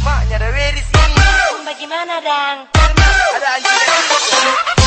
Maknya ada Weris ini. Bagaimana, Dang? Ada anjing.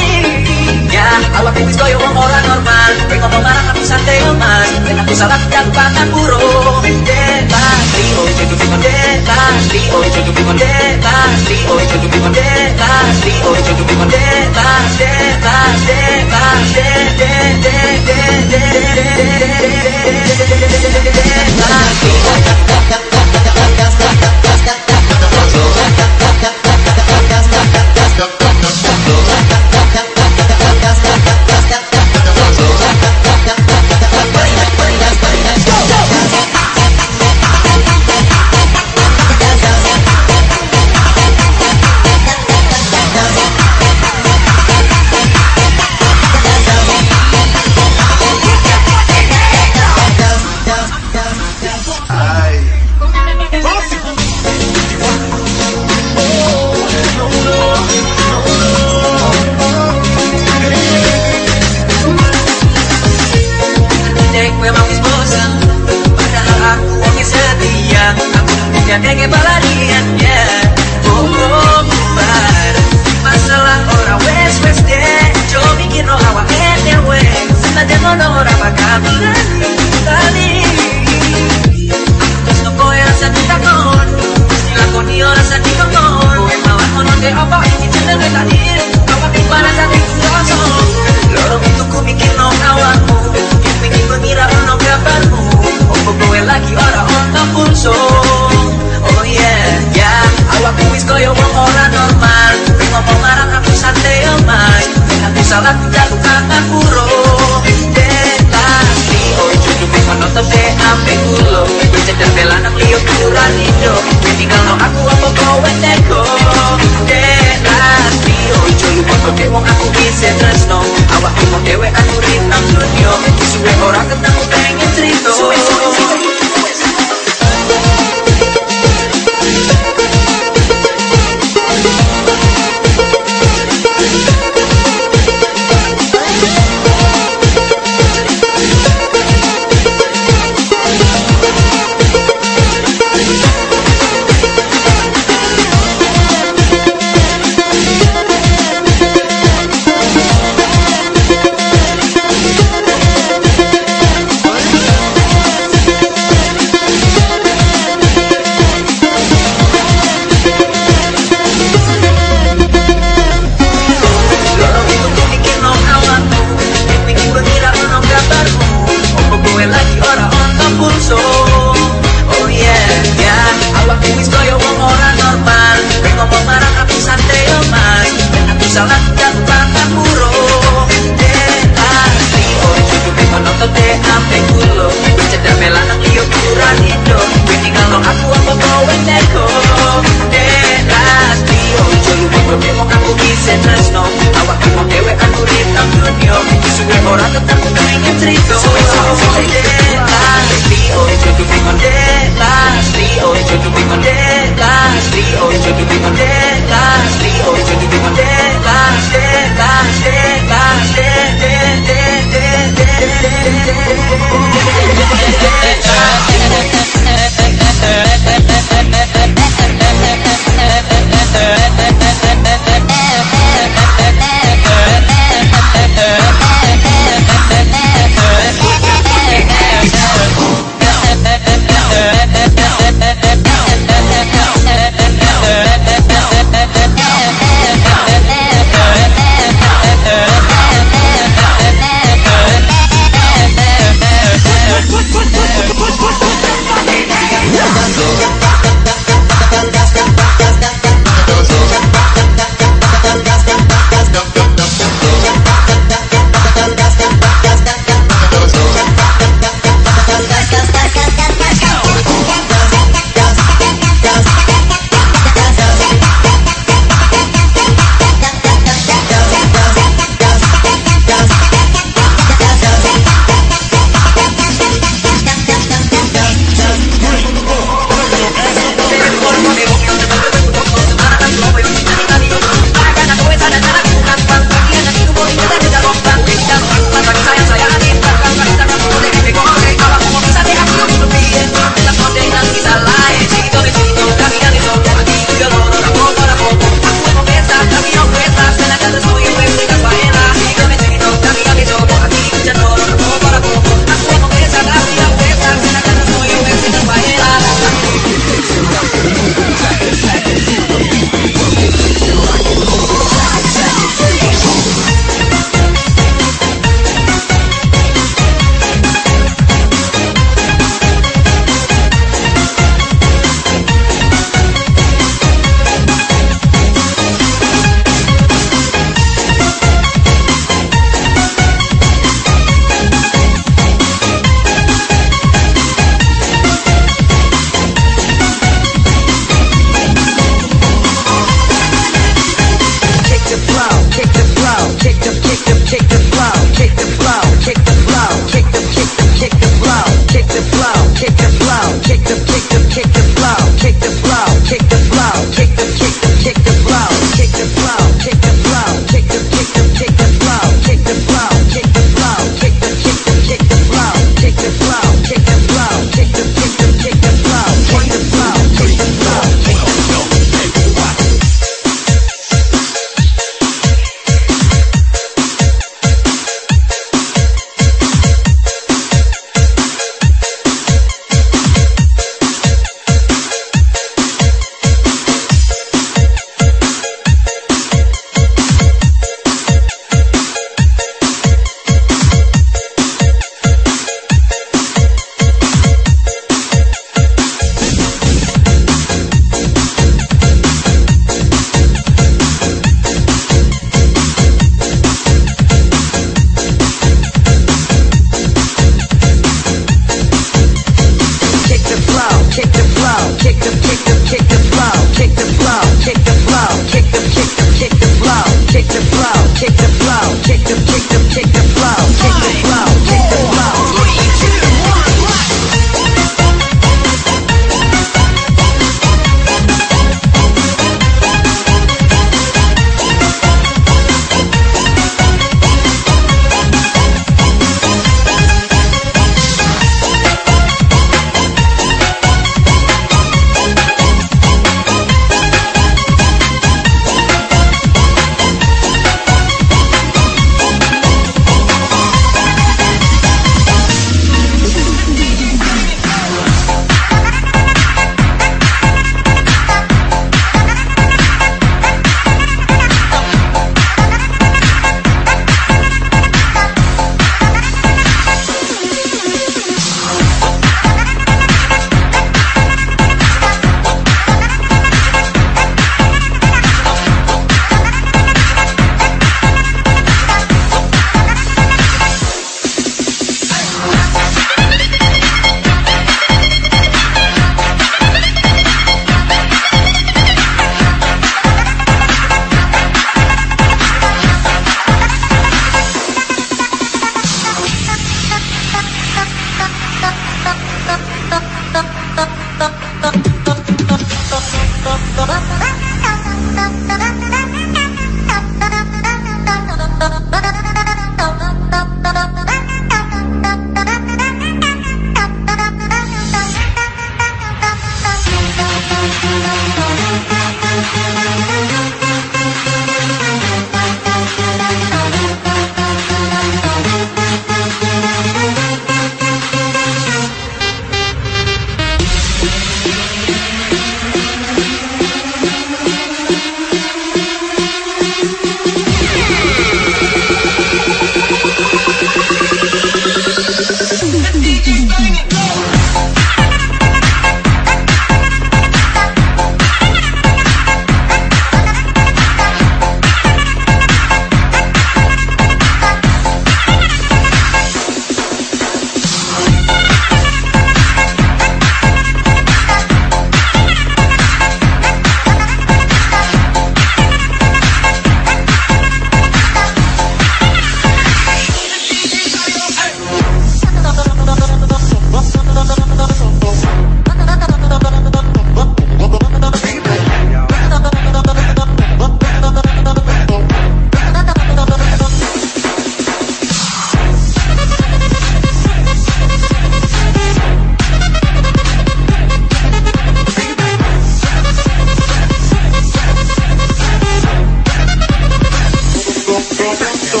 go, go,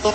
go.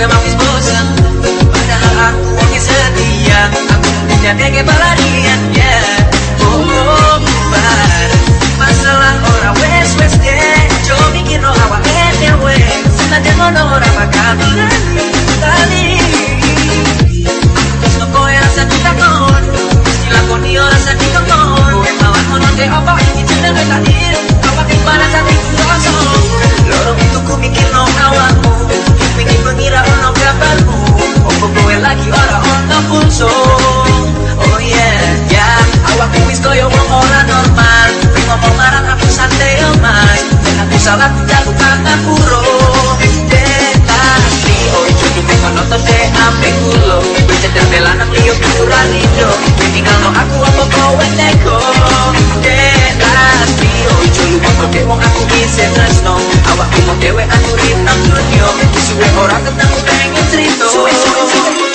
Memang bosan Padahal aku orangnya setia. Aku punya dek pelarian ya Oh, oh bubar. Masalah orang wes wes dek Coba bikin no awak edewe Senada ngono orang bakal berani nopo yang ngono dek apa ini kosong Lorong itu ku bikin no awakmu Bikin mengira ono kabarmu. Opo kowe lagi ora ono pulso Oh yeah, ya Awak wis koyo wong ora normal. Kowe ngomong marah aku santai mas aku salah tidak lupa ngapuro nonton dek ampe kulo cedek bela nang liyo kuran indo tinggal no aku apa kowe neko Oh jodoh mau dek wong aku bisa tresno Awak mau dewe aku rinang dunia Suwe orang ketemu pengen cerita Suwe suwe suwe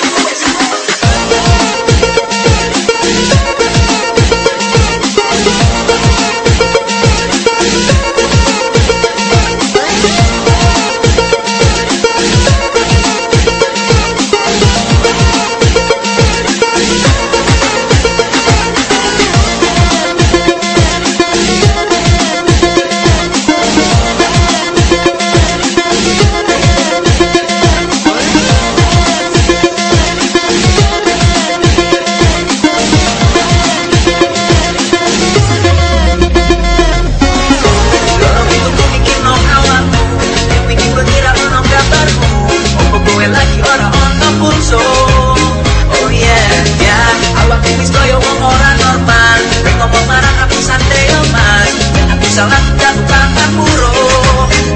Salah tangan muro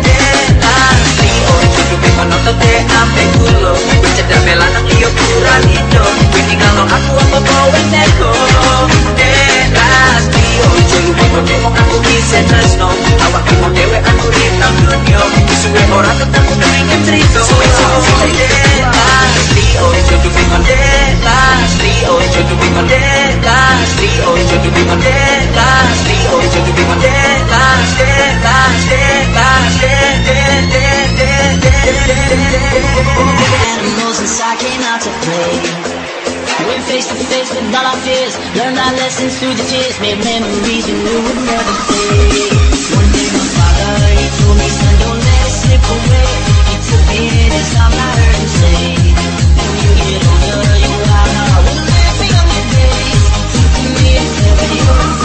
Dek asli Oh jodoh pengen nonton dek ampe kulo Kowe cedek bela nang liyo kurang indo Kowe tinggal aku apa kowe neko Oh jodoh pengen ngomong aku bisa tresno Awak mau dewe aku rinang dunia Suwe ora ketemu pengen cerita dead last dead last dead last dead last, dead last, dead last, dead, dead, dead, dead, dead, dead. Memories we knew would never fade. One day my father, he told me, son, don't let it slip away. He took me in his arms, I heard him say. Everyone